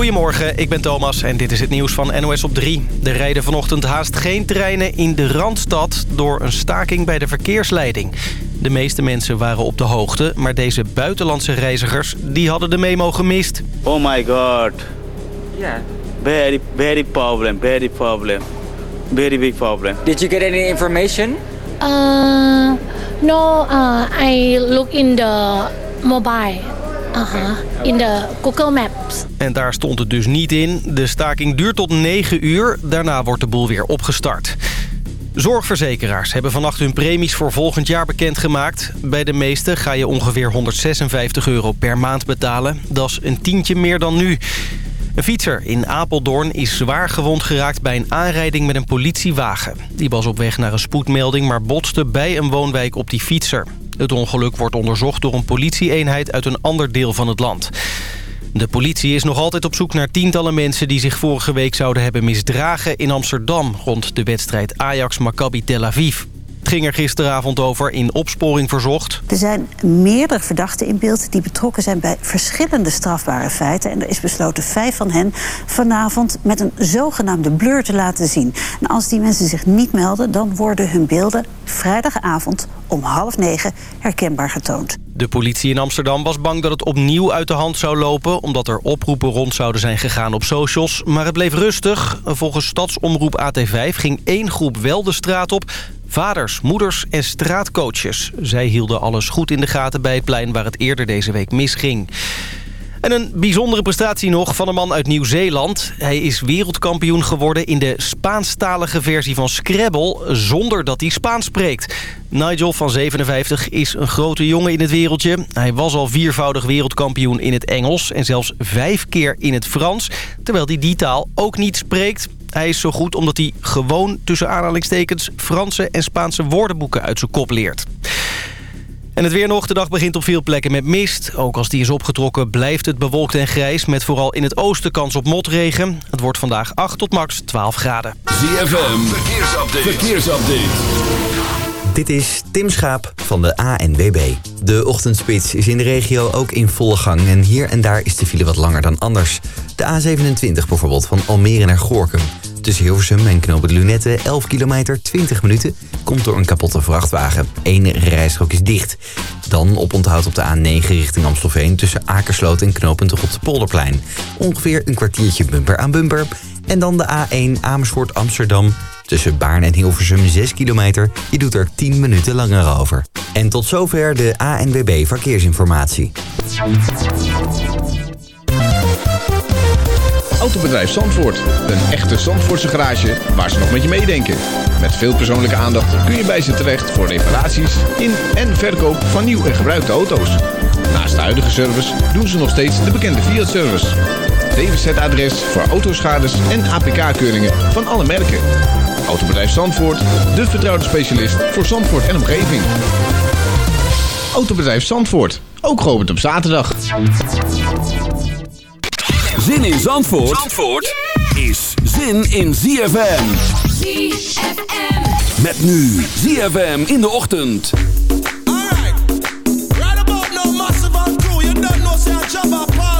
Goedemorgen, ik ben Thomas en dit is het nieuws van NOS op 3. Er rijden vanochtend haast geen treinen in de Randstad... door een staking bij de verkeersleiding. De meeste mensen waren op de hoogte, maar deze buitenlandse reizigers... die hadden de memo gemist. Oh my god. Yeah. Very, very problem, very problem. Very big problem. Did you get any information? Uh, no, uh, I look in the mobile. In de Google Maps. En daar stond het dus niet in. De staking duurt tot 9 uur. Daarna wordt de boel weer opgestart. Zorgverzekeraars hebben vannacht hun premies voor volgend jaar bekendgemaakt. Bij de meeste ga je ongeveer 156 euro per maand betalen. Dat is een tientje meer dan nu. Een fietser in Apeldoorn is zwaar gewond geraakt bij een aanrijding met een politiewagen. Die was op weg naar een spoedmelding, maar botste bij een woonwijk op die fietser. Het ongeluk wordt onderzocht door een politieeenheid uit een ander deel van het land. De politie is nog altijd op zoek naar tientallen mensen... die zich vorige week zouden hebben misdragen in Amsterdam... rond de wedstrijd Ajax-Maccabi Tel Aviv. Ging er gisteravond over in opsporing verzocht. Er zijn meerdere verdachten in beeld die betrokken zijn bij verschillende strafbare feiten. En er is besloten vijf van hen vanavond met een zogenaamde blur te laten zien. En als die mensen zich niet melden, dan worden hun beelden vrijdagavond om half negen herkenbaar getoond. De politie in Amsterdam was bang dat het opnieuw uit de hand zou lopen... omdat er oproepen rond zouden zijn gegaan op socials. Maar het bleef rustig. Volgens stadsomroep AT5 ging één groep wel de straat op... Vaders, moeders en straatcoaches. Zij hielden alles goed in de gaten bij het plein waar het eerder deze week misging. En een bijzondere prestatie nog van een man uit Nieuw-Zeeland. Hij is wereldkampioen geworden in de Spaanstalige versie van Scrabble... zonder dat hij Spaans spreekt. Nigel van 57 is een grote jongen in het wereldje. Hij was al viervoudig wereldkampioen in het Engels... en zelfs vijf keer in het Frans, terwijl hij die taal ook niet spreekt. Hij is zo goed omdat hij gewoon tussen aanhalingstekens... Franse en Spaanse woordenboeken uit zijn kop leert. En het weer nog. De dag begint op veel plekken met mist. Ook als die is opgetrokken blijft het bewolkt en grijs... met vooral in het oosten kans op motregen. Het wordt vandaag 8 tot max 12 graden. ZFM, verkeersupdate. verkeersupdate. Dit is Tim Schaap van de ANWB. De ochtendspits is in de regio ook in volle gang... en hier en daar is de file wat langer dan anders. De A27 bijvoorbeeld, van Almere naar Gorkum. Tussen Hilversum en Knoop Lunette 11 kilometer 20 minuten... komt door een kapotte vrachtwagen. Eén rijstrook is dicht. Dan op onthoud op de A9 richting Amstelveen... tussen Akersloot en knooppunt op de Polderplein. Ongeveer een kwartiertje bumper aan bumper. En dan de A1 Amersfoort Amsterdam... Tussen Baarn en Hilversum 6 kilometer. Je doet er 10 minuten langer over. En tot zover de ANWB Verkeersinformatie. Autobedrijf Zandvoort. Een echte Zandvoortse garage waar ze nog met je meedenken. Met veel persoonlijke aandacht kun je bij ze terecht voor reparaties in en verkoop van nieuw en gebruikte auto's. Naast de huidige service doen ze nog steeds de bekende Fiat-service. DWZ-adres voor autoschades en APK-keuringen van alle merken. Autobedrijf Zandvoort, de vertrouwde specialist voor Zandvoort en omgeving. Autobedrijf Zandvoort, ook geopend op zaterdag. Zin in Zandvoort, is zin in ZFM. ZFM. Met nu ZFM in de ochtend. Alright, right about no massive you don't know,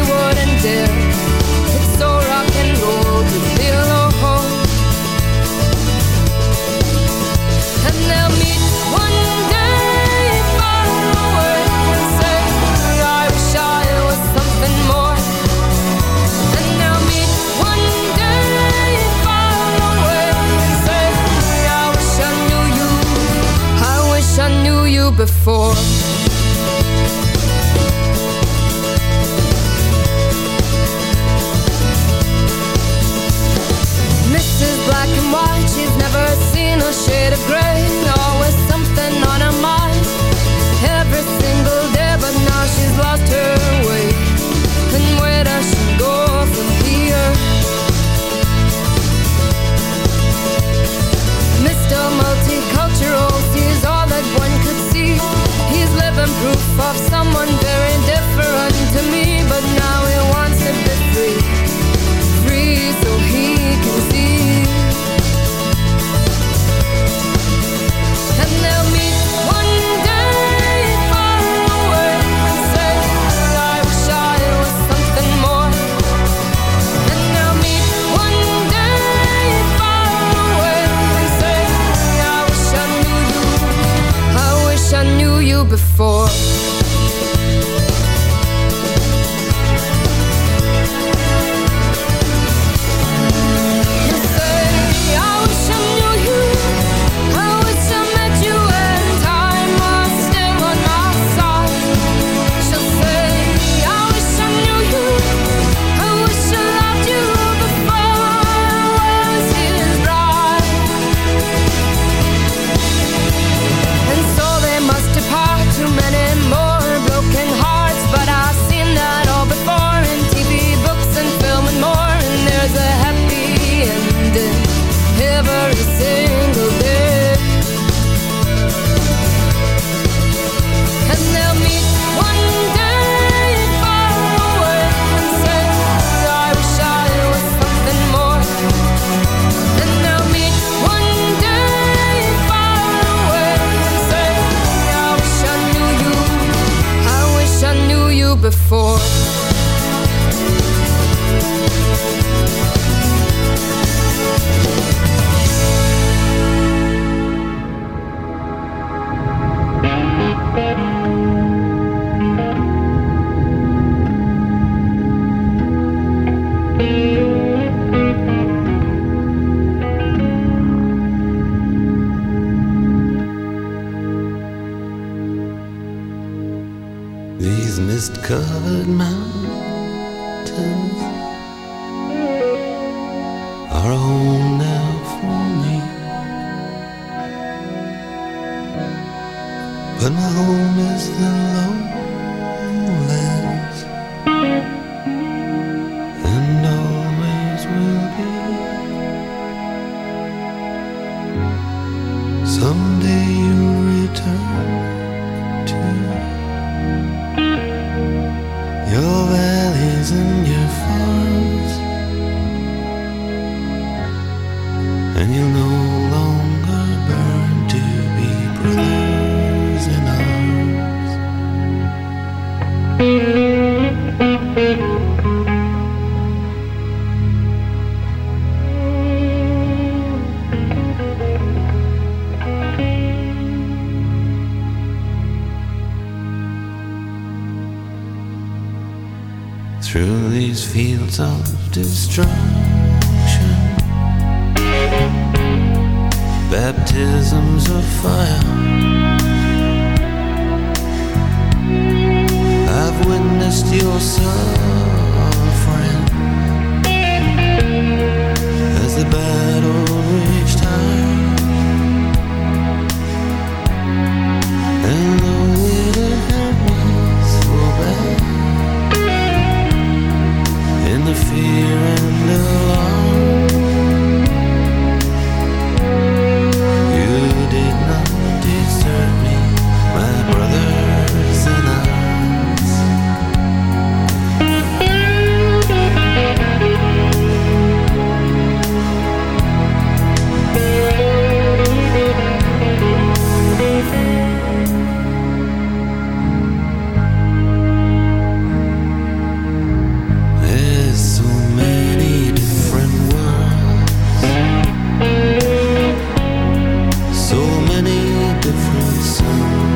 wouldn't dare. goodbye. You sun.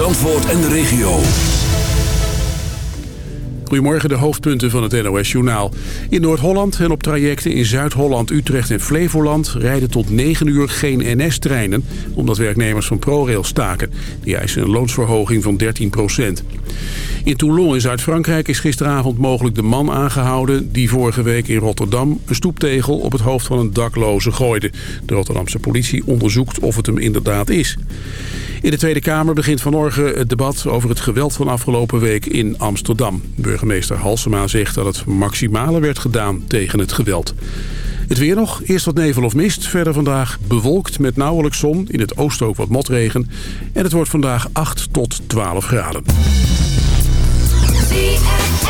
Zandvoort en de regio. Goedemorgen, de hoofdpunten van het NOS-journaal. In Noord-Holland en op trajecten in Zuid-Holland, Utrecht en Flevoland... rijden tot 9 uur geen NS-treinen... omdat werknemers van ProRail staken. Die eisen een loonsverhoging van 13 procent. In Toulon in Zuid-Frankrijk is gisteravond mogelijk de man aangehouden... die vorige week in Rotterdam een stoeptegel op het hoofd van een dakloze gooide. De Rotterdamse politie onderzoekt of het hem inderdaad is. In de Tweede Kamer begint vanmorgen het debat over het geweld van afgelopen week in Amsterdam. Burgemeester Halsema zegt dat het maximale werd gedaan tegen het geweld. Het weer nog, eerst wat nevel of mist. Verder vandaag bewolkt met nauwelijks zon. In het oosten ook wat motregen. En het wordt vandaag 8 tot 12 graden. ZFM.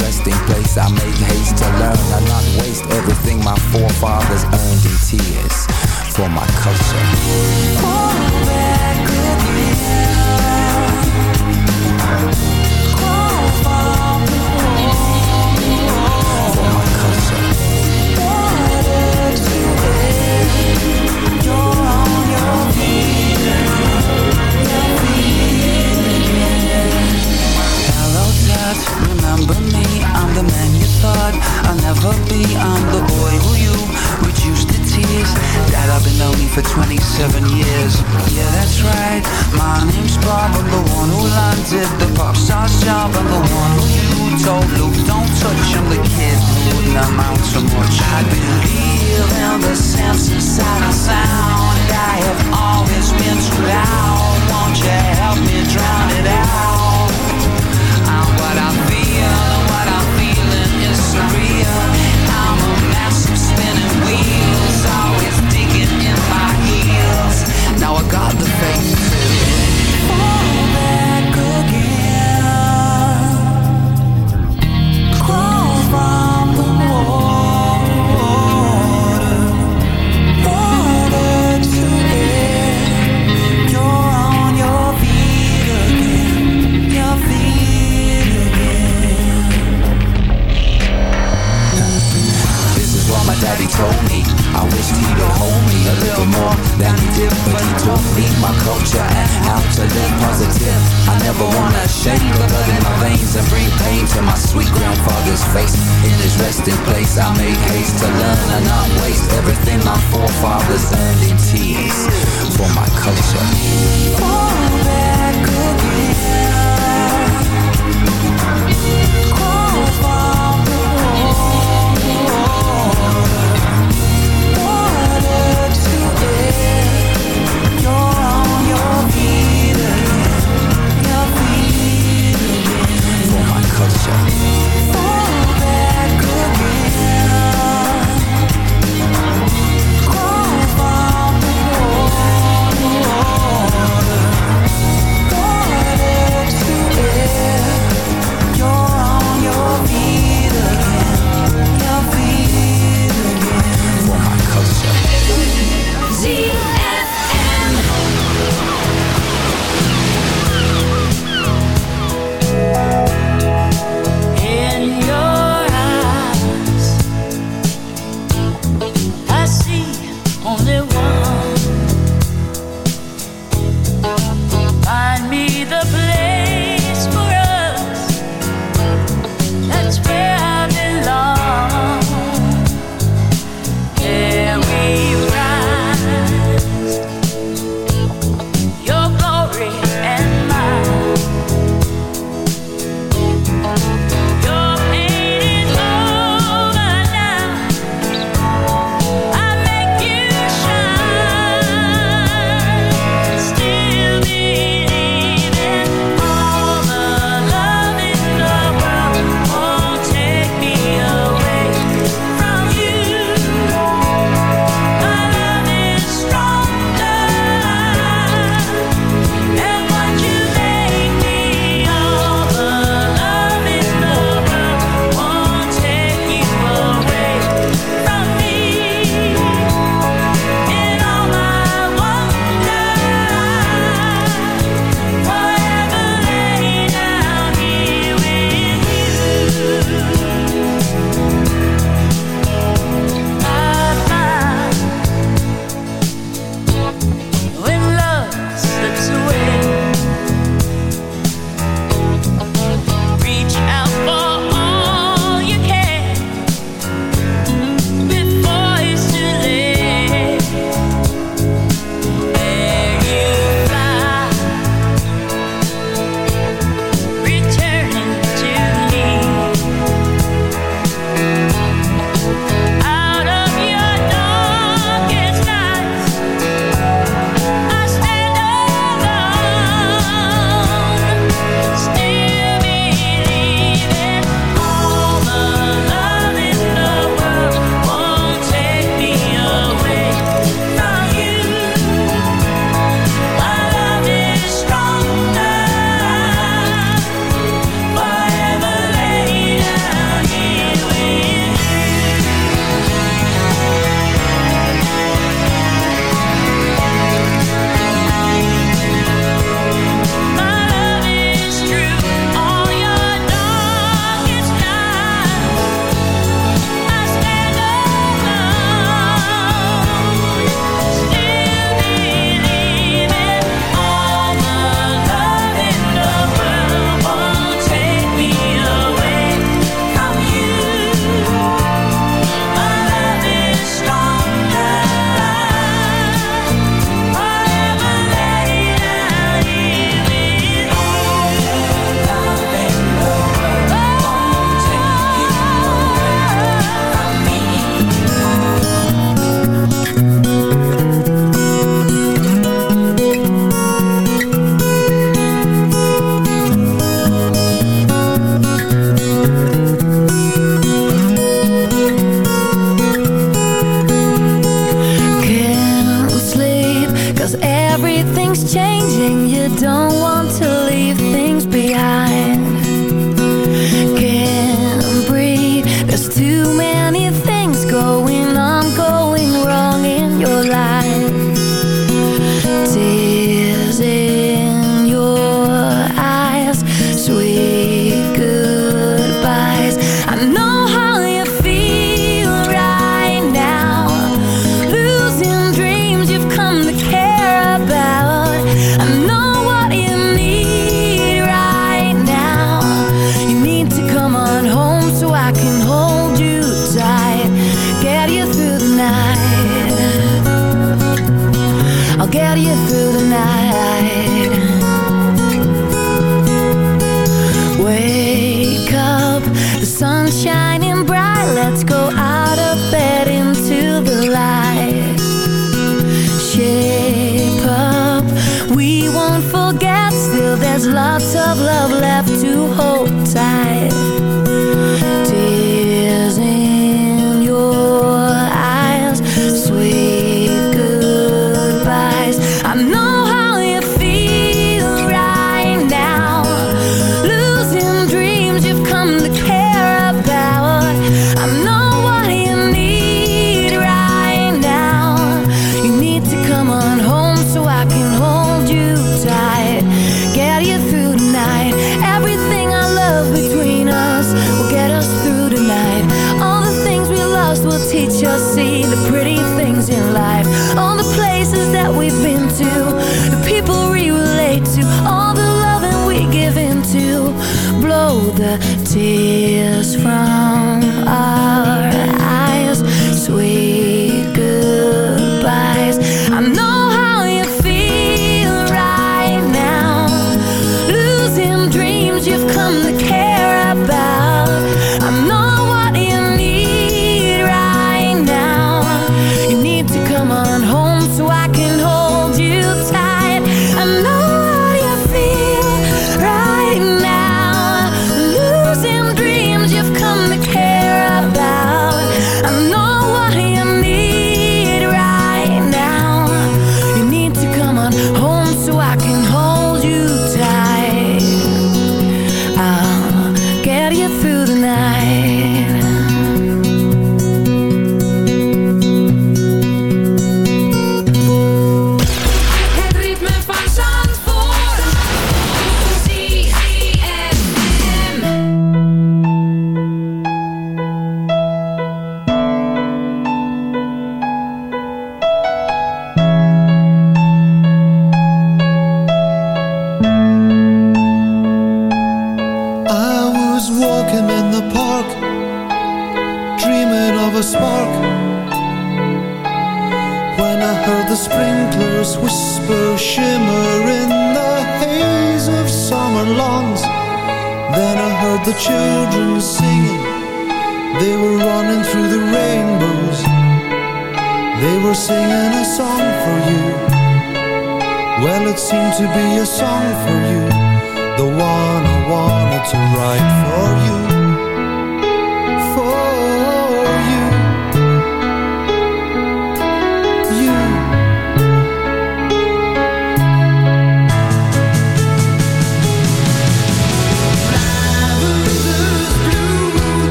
resting place. I make haste to learn I not waste everything my forefathers earned in tears For my culture. I'll never be I'm the boy who you reduced to tears That I've been lonely for 27 years. Yeah, that's right. My name's Bob I'm the one who landed the pop star's job I'm the one who you told Luke Don't touch him The kid who wouldn't amount to much. I believe in the sound